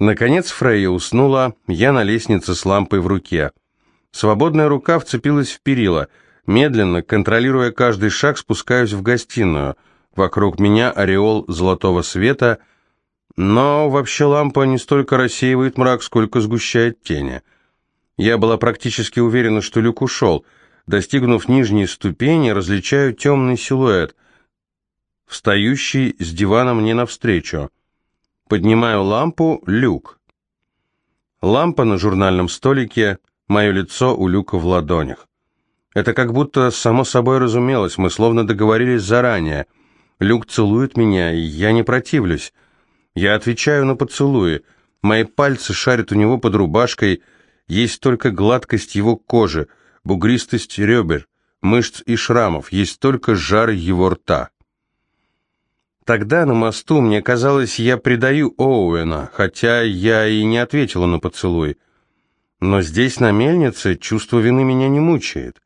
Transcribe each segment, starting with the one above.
Наконец Фрейя уснула, я на лестнице с лампой в руке. Свободная рука вцепилась в перила. Медленно, контролируя каждый шаг, спускаюсь в гостиную. Вокруг меня ореол золотого света, но вообще лампа не столько рассеивает мрак, сколько сгущает тени. Я была практически уверена, что люк ушел. Достигнув нижней ступени, различаю темный силуэт, встающий с дивана мне навстречу. Поднимаю лампу, люк. Лампа на журнальном столике, мое лицо у люка в ладонях. Это как будто само собой разумелось, мы словно договорились заранее. Люк целует меня, и я не противлюсь. Я отвечаю на поцелуи. Мои пальцы шарят у него под рубашкой, есть только гладкость его кожи, бугристость ребер, мышц и шрамов, есть только жар его рта. Тогда на мосту мне казалось, я предаю Оуэна, хотя я и не ответила на поцелуй. Но здесь, на мельнице, чувство вины меня не мучает.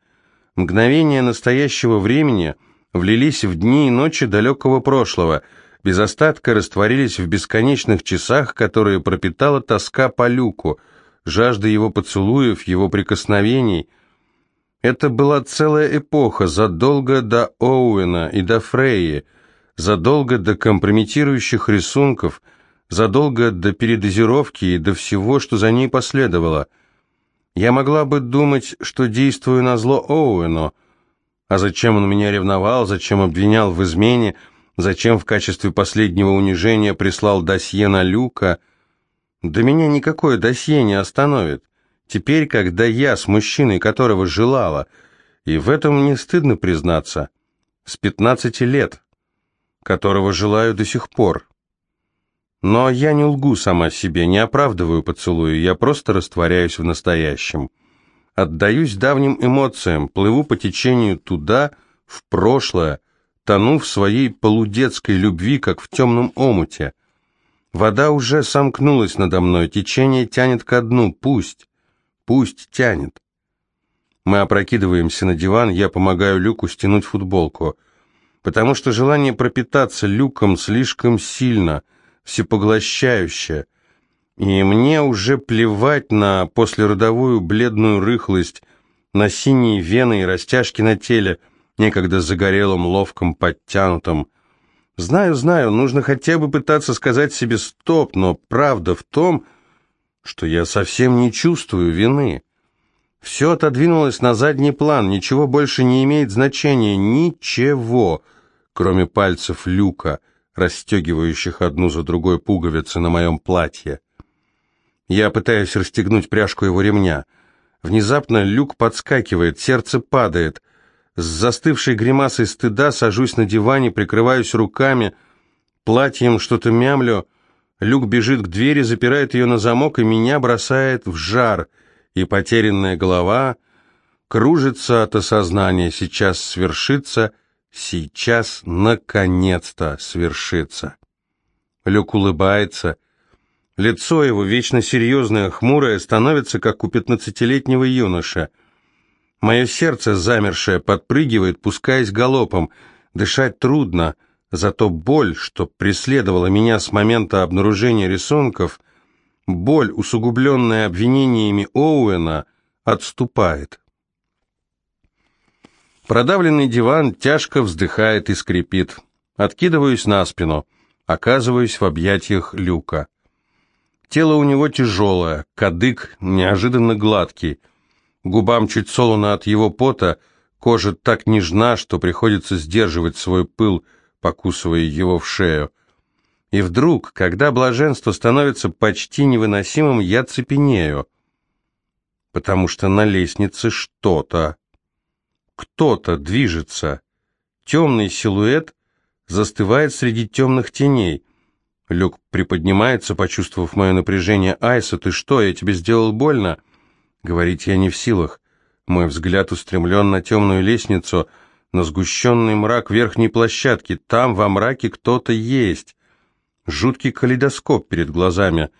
Мгновения настоящего времени влились в дни и ночи далекого прошлого, без остатка растворились в бесконечных часах, которые пропитала тоска по люку, жажда его поцелуев, его прикосновений. Это была целая эпоха, задолго до Оуэна и до Фрейи, задолго до компрометирующих рисунков, задолго до передозировки и до всего, что за ней последовало. Я могла бы думать, что действую на зло Оуэну, а зачем он меня ревновал, зачем обвинял в измене, зачем в качестве последнего унижения прислал досье на Люка. Да меня никакое досье не остановит. Теперь, когда я с мужчиной, которого желала, и в этом не стыдно признаться, с пятнадцати лет которого желаю до сих пор. Но я не лгу сама себе, не оправдываю поцелуи, я просто растворяюсь в настоящем. Отдаюсь давним эмоциям, плыву по течению туда, в прошлое, тону в своей полудетской любви, как в темном омуте. Вода уже сомкнулась надо мной, течение тянет ко дну, пусть, пусть тянет. Мы опрокидываемся на диван, я помогаю Люку стянуть футболку потому что желание пропитаться люком слишком сильно, всепоглощающе, и мне уже плевать на послеродовую бледную рыхлость, на синие вены и растяжки на теле, некогда загорелым, ловком, подтянутым. Знаю, знаю, нужно хотя бы пытаться сказать себе «стоп», но правда в том, что я совсем не чувствую вины. Все отодвинулось на задний план, ничего больше не имеет значения, ничего — кроме пальцев люка, расстегивающих одну за другой пуговицы на моем платье. Я пытаюсь расстегнуть пряжку его ремня. Внезапно люк подскакивает, сердце падает. С застывшей гримасой стыда сажусь на диване, прикрываюсь руками, платьем что-то мямлю. Люк бежит к двери, запирает ее на замок, и меня бросает в жар, и потерянная голова кружится от осознания, сейчас свершится — Сейчас, наконец-то, свершится. Люк улыбается. Лицо его, вечно серьезное, хмурое, становится, как у пятнадцатилетнего юноша. Мое сердце, замершее, подпрыгивает, пускаясь галопом. Дышать трудно, зато боль, что преследовала меня с момента обнаружения рисунков, боль, усугубленная обвинениями Оуэна, отступает. Продавленный диван тяжко вздыхает и скрипит. Откидываюсь на спину, оказываюсь в объятиях люка. Тело у него тяжелое, кадык неожиданно гладкий. Губам чуть солоно от его пота, кожа так нежна, что приходится сдерживать свой пыл, покусывая его в шею. И вдруг, когда блаженство становится почти невыносимым, я цепенею, потому что на лестнице что-то кто-то движется. Темный силуэт застывает среди темных теней. Люк приподнимается, почувствовав мое напряжение. «Айса, ты что, я тебе сделал больно?» Говорить я не в силах. Мой взгляд устремлен на темную лестницу, на сгущенный мрак верхней площадки. Там, во мраке, кто-то есть. Жуткий калейдоскоп перед глазами.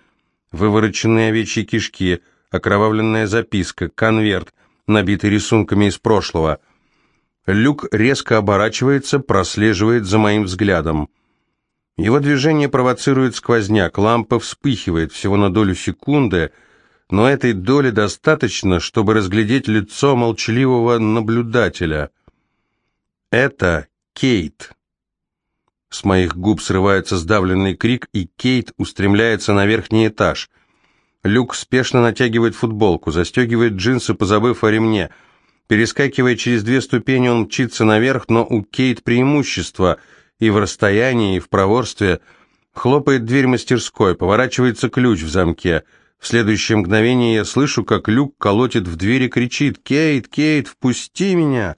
Вывороченные овечьи кишки, окровавленная записка, конверт — набитый рисунками из прошлого. Люк резко оборачивается, прослеживает за моим взглядом. Его движение провоцирует сквозняк, лампа вспыхивает всего на долю секунды, но этой доли достаточно, чтобы разглядеть лицо молчаливого наблюдателя. Это Кейт. С моих губ срывается сдавленный крик, и Кейт устремляется на верхний этаж. Люк спешно натягивает футболку, застегивает джинсы, позабыв о ремне. Перескакивая через две ступени, он мчится наверх, но у Кейт преимущество — и в расстоянии, и в проворстве. Хлопает дверь мастерской, поворачивается ключ в замке. В следующее мгновение я слышу, как Люк колотит в дверь и кричит «Кейт, Кейт, впусти меня!»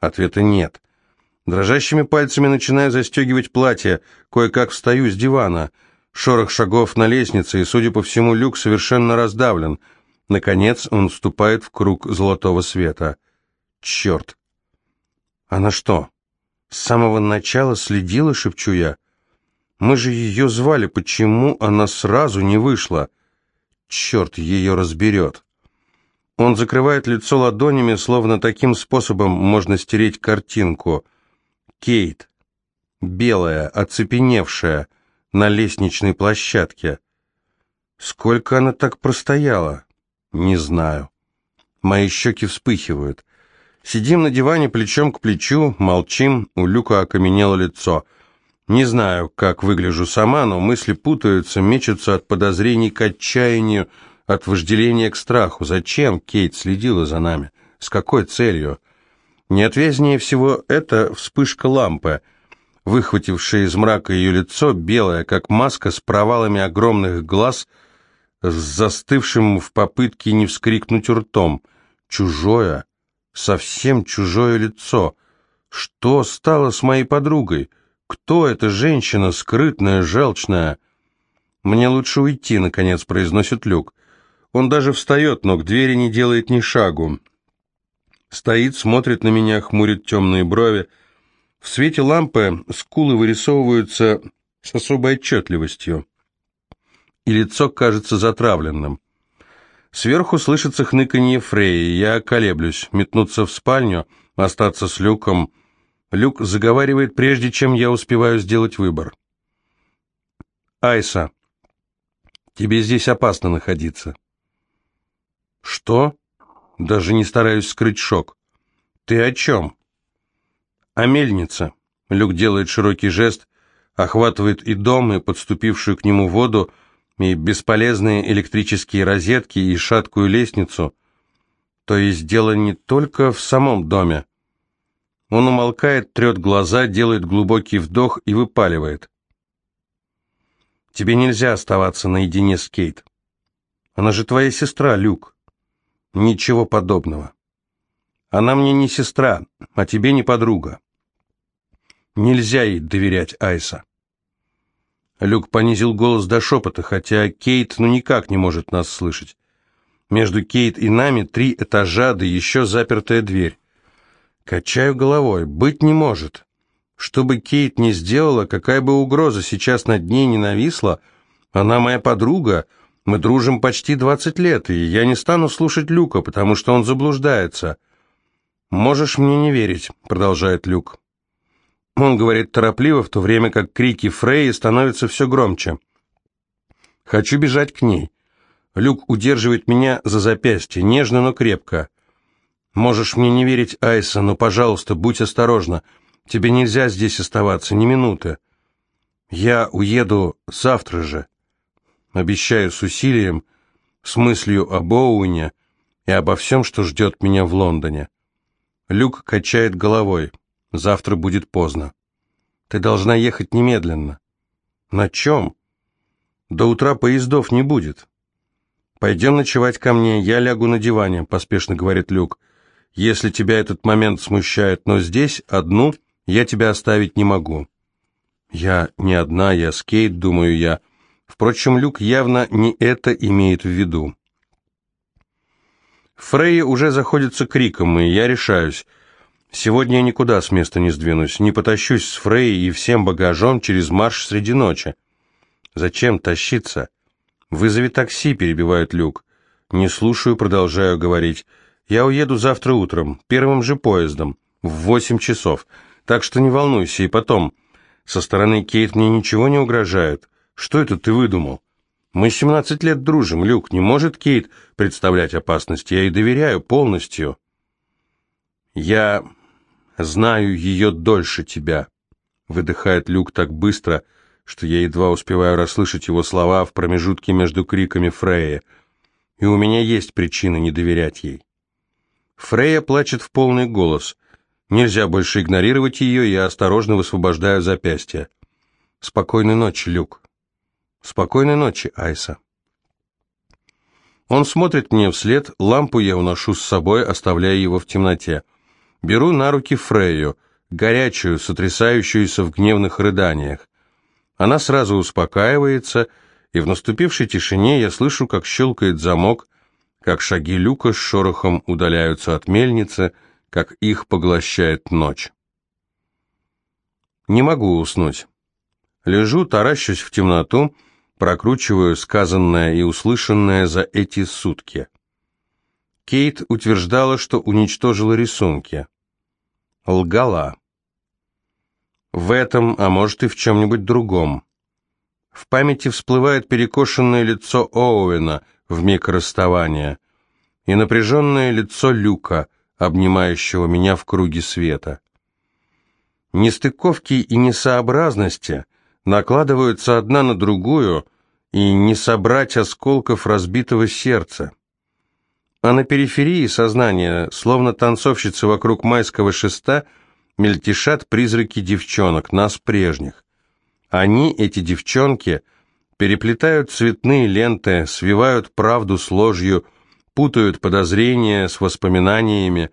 Ответа нет. Дрожащими пальцами начинаю застегивать платье, кое-как встаю с дивана. Шорох шагов на лестнице, и, судя по всему, Люк совершенно раздавлен. Наконец он вступает в круг золотого света. Черт! Она что, с самого начала следила, шепчу я. Мы же ее звали, почему она сразу не вышла? Черт ее разберет. Он закрывает лицо ладонями, словно таким способом можно стереть картинку. Кейт, белая, оцепеневшая, на лестничной площадке. Сколько она так простояла? Не знаю. Мои щеки вспыхивают. Сидим на диване плечом к плечу, молчим, у Люка окаменело лицо. Не знаю, как выгляжу сама, но мысли путаются, мечутся от подозрений к отчаянию, от вожделения к страху. Зачем Кейт следила за нами? С какой целью? Неотвязнее всего это вспышка лампы, выхватившая из мрака ее лицо, белое, как маска, с провалами огромных глаз, с застывшим в попытке не вскрикнуть ртом. Чужое, совсем чужое лицо. Что стало с моей подругой? Кто эта женщина, скрытная, желчная? Мне лучше уйти, наконец, произносит Люк. Он даже встает, но к двери не делает ни шагу. Стоит, смотрит на меня, хмурит темные брови. В свете лампы скулы вырисовываются с особой отчетливостью, и лицо кажется затравленным. Сверху слышится хныканье Фреи. Я колеблюсь, метнуться в спальню, остаться с Люком. Люк заговаривает, прежде чем я успеваю сделать выбор. «Айса, тебе здесь опасно находиться». «Что?» Даже не стараюсь скрыть шок. «Ты о чем?» «О мельнице». Люк делает широкий жест, охватывает и дом, и подступившую к нему воду, и бесполезные электрические розетки, и шаткую лестницу. То есть дело не только в самом доме. Он умолкает, трет глаза, делает глубокий вдох и выпаливает. Тебе нельзя оставаться наедине с Кейт. Она же твоя сестра, Люк. Ничего подобного. Она мне не сестра, а тебе не подруга. Нельзя ей доверять Айса. Люк понизил голос до шепота, хотя Кейт ну никак не может нас слышать. Между Кейт и нами три этажа, да еще запертая дверь. Качаю головой. Быть не может. Что бы Кейт ни сделала, какая бы угроза сейчас над ней не нависла, она моя подруга, мы дружим почти двадцать лет, и я не стану слушать Люка, потому что он заблуждается. «Можешь мне не верить», — продолжает Люк. Он говорит торопливо, в то время как крики Фрейи становятся все громче. Хочу бежать к ней. Люк удерживает меня за запястье, нежно, но крепко. Можешь мне не верить, Айса, но, пожалуйста, будь осторожна. Тебе нельзя здесь оставаться ни минуты. Я уеду завтра же. Обещаю с усилием, с мыслью об Оуэне и обо всем, что ждет меня в Лондоне. Люк качает головой. Завтра будет поздно. Ты должна ехать немедленно. На чем? До утра поездов не будет. Пойдем ночевать ко мне, я лягу на диване, поспешно говорит Люк. Если тебя этот момент смущает, но здесь одну я тебя оставить не могу. Я не одна, я с Кейт, думаю я. Впрочем, Люк явно не это имеет в виду. Фрейя уже заходится криком, и я решаюсь. Сегодня я никуда с места не сдвинусь, не потащусь с Фрей и всем багажом через марш среди ночи. Зачем тащиться? Вызови такси, перебивает Люк. Не слушаю, продолжаю говорить. Я уеду завтра утром, первым же поездом, в восемь часов. Так что не волнуйся, и потом. Со стороны Кейт мне ничего не угрожает. Что это ты выдумал? Мы 17 лет дружим, Люк. Не может Кейт представлять опасность. Я ей доверяю полностью. Я знаю ее дольше тебя. Выдыхает Люк так быстро, что я едва успеваю расслышать его слова в промежутке между криками Фрея. И у меня есть причина не доверять ей. Фрея плачет в полный голос. Нельзя больше игнорировать ее, я осторожно высвобождаю запястье. Спокойной ночи, Люк. Спокойной ночи, Айса. Он смотрит мне вслед, лампу я уношу с собой, оставляя его в темноте. Беру на руки Фрейю, горячую, сотрясающуюся в гневных рыданиях. Она сразу успокаивается, и в наступившей тишине я слышу, как щелкает замок, как шаги люка с шорохом удаляются от мельницы, как их поглощает ночь. Не могу уснуть. Лежу, таращусь в темноту, прокручиваю сказанное и услышанное за эти сутки. Кейт утверждала, что уничтожила рисунки. Лгала. В этом, а может и в чем-нибудь другом. В памяти всплывает перекошенное лицо Оуэна в миг расставания и напряженное лицо Люка, обнимающего меня в круге света. Нестыковки и несообразности накладываются одна на другую, и не собрать осколков разбитого сердца. А на периферии сознания, словно танцовщицы вокруг майского шеста, мельтешат призраки девчонок, нас прежних. Они, эти девчонки, переплетают цветные ленты, свивают правду с ложью, путают подозрения с воспоминаниями,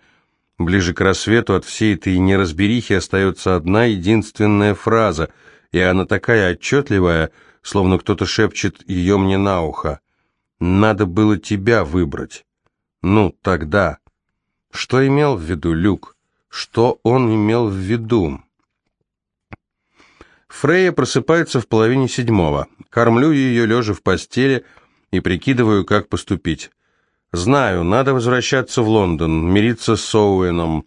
Ближе к рассвету от всей этой неразберихи остается одна единственная фраза, и она такая отчетливая, словно кто-то шепчет ее мне на ухо. «Надо было тебя выбрать». Ну, тогда. Что имел в виду Люк? Что он имел в виду? Фрейя просыпается в половине седьмого. Кормлю ее лежа в постели и прикидываю, как поступить. Знаю, надо возвращаться в Лондон, мириться с Оуэном.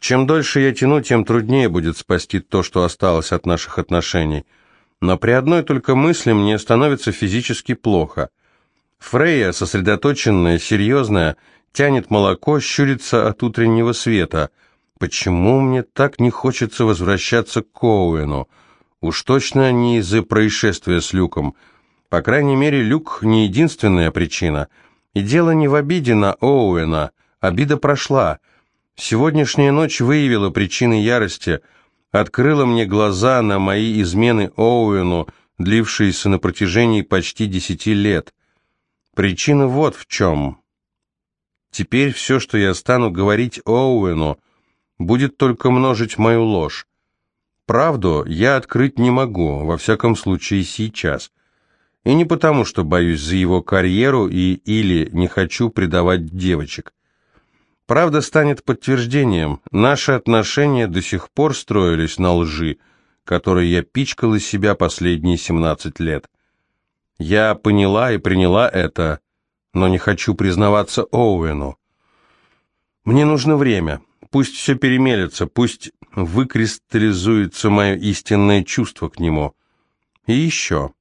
Чем дольше я тяну, тем труднее будет спасти то, что осталось от наших отношений. Но при одной только мысли мне становится физически плохо. Фрейя, сосредоточенная, серьезная, тянет молоко, щурится от утреннего света. Почему мне так не хочется возвращаться к Коуэну? Уж точно не из-за происшествия с Люком. По крайней мере, Люк не единственная причина – и дело не в обиде на Оуэна, обида прошла. Сегодняшняя ночь выявила причины ярости, открыла мне глаза на мои измены Оуэну, длившиеся на протяжении почти десяти лет. Причина вот в чем. Теперь все, что я стану говорить Оуэну, будет только множить мою ложь. Правду я открыть не могу, во всяком случае сейчас. И не потому, что боюсь за его карьеру и или не хочу предавать девочек. Правда станет подтверждением, наши отношения до сих пор строились на лжи, которой я пичкал из себя последние 17 лет. Я поняла и приняла это, но не хочу признаваться Оуэну. Мне нужно время, пусть все перемелется, пусть выкристаллизуется мое истинное чувство к нему. И еще.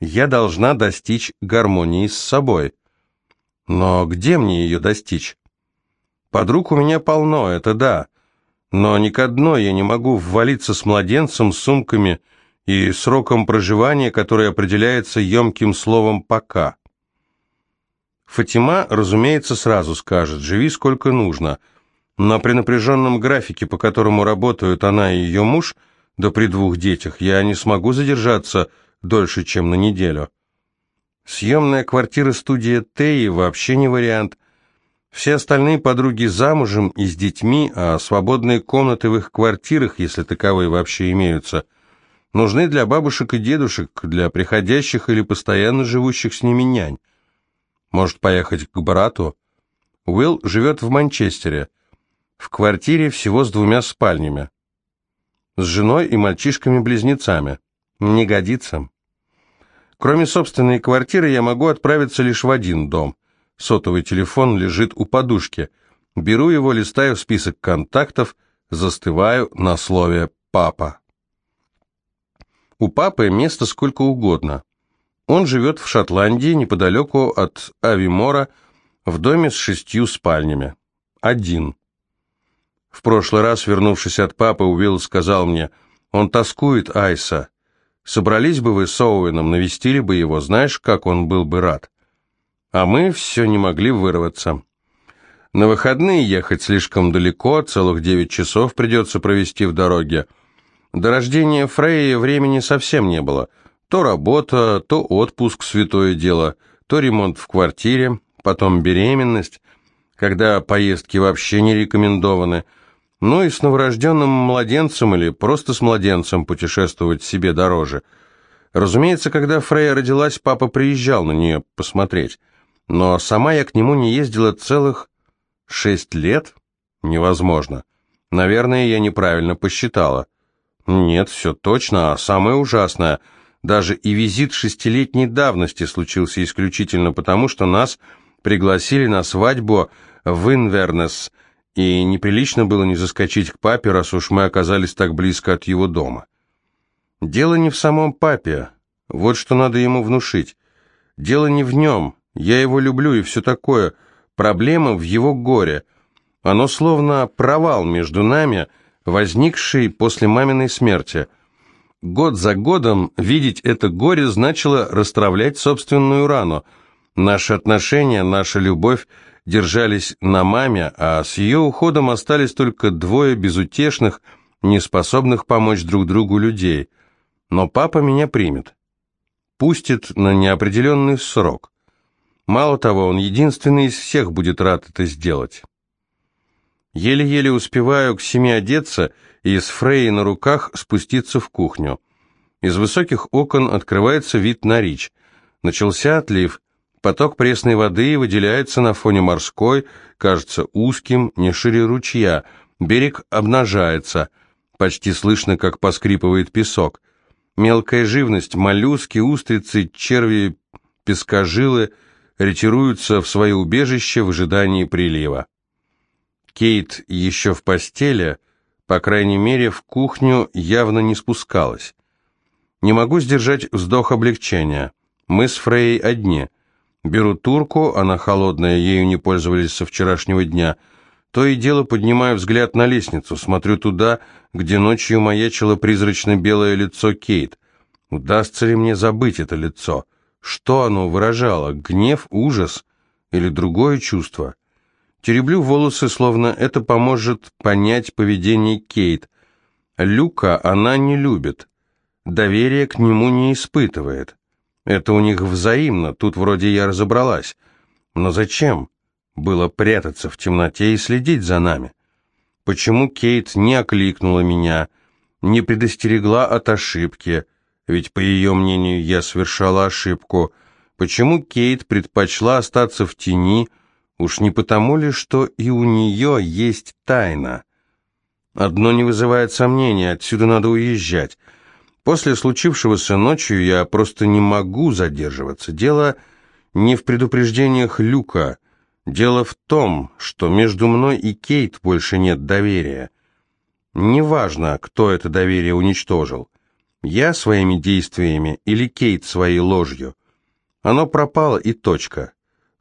Я должна достичь гармонии с собой. Но где мне ее достичь? Подруг у меня полно, это да. Но ни к одной я не могу ввалиться с младенцем, сумками и сроком проживания, который определяется емким словом «пока». Фатима, разумеется, сразу скажет «живи сколько нужно», но при напряженном графике, по которому работают она и ее муж, да при двух детях, я не смогу задержаться дольше, чем на неделю. Съемная квартира-студия Теи вообще не вариант. Все остальные подруги замужем и с детьми, а свободные комнаты в их квартирах, если таковые вообще имеются, нужны для бабушек и дедушек, для приходящих или постоянно живущих с ними нянь. Может поехать к брату? Уилл живет в Манчестере. В квартире всего с двумя спальнями. С женой и мальчишками-близнецами. Не годится. Кроме собственной квартиры я могу отправиться лишь в один дом. Сотовый телефон лежит у подушки. Беру его, листаю список контактов, застываю на слове «папа». У папы место сколько угодно. Он живет в Шотландии, неподалеку от Авимора, в доме с шестью спальнями. Один. В прошлый раз, вернувшись от папы, Уилл сказал мне, он тоскует Айса. Собрались бы вы с Оуэном, навестили бы его, знаешь, как он был бы рад. А мы все не могли вырваться. На выходные ехать слишком далеко, целых девять часов придется провести в дороге. До рождения Фрейи времени совсем не было. То работа, то отпуск, святое дело, то ремонт в квартире, потом беременность, когда поездки вообще не рекомендованы. Ну и с новорожденным младенцем или просто с младенцем путешествовать себе дороже. Разумеется, когда Фрейя родилась, папа приезжал на нее посмотреть. Но сама я к нему не ездила целых шесть лет? Невозможно. Наверное, я неправильно посчитала. Нет, все точно, а самое ужасное, даже и визит шестилетней давности случился исключительно потому, что нас пригласили на свадьбу в Инвернес, и неприлично было не заскочить к папе, раз уж мы оказались так близко от его дома. Дело не в самом папе, вот что надо ему внушить. Дело не в нем, я его люблю и все такое, проблема в его горе. Оно словно провал между нами — возникший после маминой смерти. Год за годом видеть это горе значило расстравлять собственную рану. Наши отношения, наша любовь держались на маме, а с ее уходом остались только двое безутешных, неспособных помочь друг другу людей. Но папа меня примет. Пустит на неопределенный срок. Мало того, он единственный из всех будет рад это сделать. Еле-еле успеваю к семи одеться и с Фрей на руках спуститься в кухню. Из высоких окон открывается вид на Рич. Начался отлив. Поток пресной воды выделяется на фоне морской, кажется узким, не шире ручья. Берег обнажается. Почти слышно, как поскрипывает песок. Мелкая живность, моллюски, устрицы, черви, пескожилы ретируются в свое убежище в ожидании прилива. Кейт еще в постели, по крайней мере, в кухню явно не спускалась. Не могу сдержать вздох облегчения. Мы с Фрей одни. Беру турку, она холодная, ею не пользовались со вчерашнего дня. То и дело поднимаю взгляд на лестницу, смотрю туда, где ночью маячило призрачно-белое лицо Кейт. Удастся ли мне забыть это лицо? Что оно выражало? Гнев, ужас или другое чувство? Тереблю волосы, словно это поможет понять поведение Кейт. Люка она не любит. Доверия к нему не испытывает. Это у них взаимно, тут вроде я разобралась. Но зачем было прятаться в темноте и следить за нами? Почему Кейт не окликнула меня, не предостерегла от ошибки, ведь, по ее мнению, я совершала ошибку? Почему Кейт предпочла остаться в тени, Уж не потому ли, что и у нее есть тайна? Одно не вызывает сомнения, отсюда надо уезжать. После случившегося ночью я просто не могу задерживаться. Дело не в предупреждениях Люка. Дело в том, что между мной и Кейт больше нет доверия. Неважно, кто это доверие уничтожил. Я своими действиями или Кейт своей ложью. Оно пропало и точка.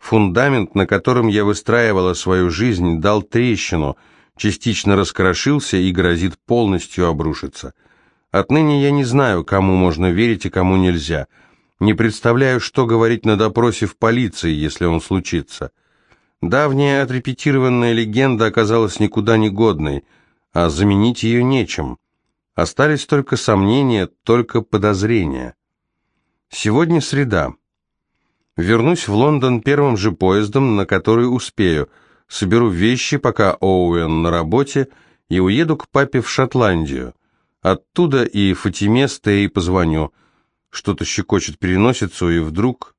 Фундамент, на котором я выстраивала свою жизнь, дал трещину, частично раскрошился и грозит полностью обрушиться. Отныне я не знаю, кому можно верить и кому нельзя. Не представляю, что говорить на допросе в полиции, если он случится. Давняя отрепетированная легенда оказалась никуда не годной, а заменить ее нечем. Остались только сомнения, только подозрения. Сегодня среда. Вернусь в Лондон первым же поездом, на который успею. Соберу вещи, пока Оуэн на работе, и уеду к папе в Шотландию. Оттуда и Фатиме с Тей позвоню. Что-то щекочет переносицу, и вдруг...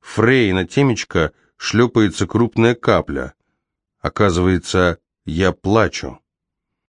Фрей на темечко шлепается крупная капля. Оказывается, я плачу.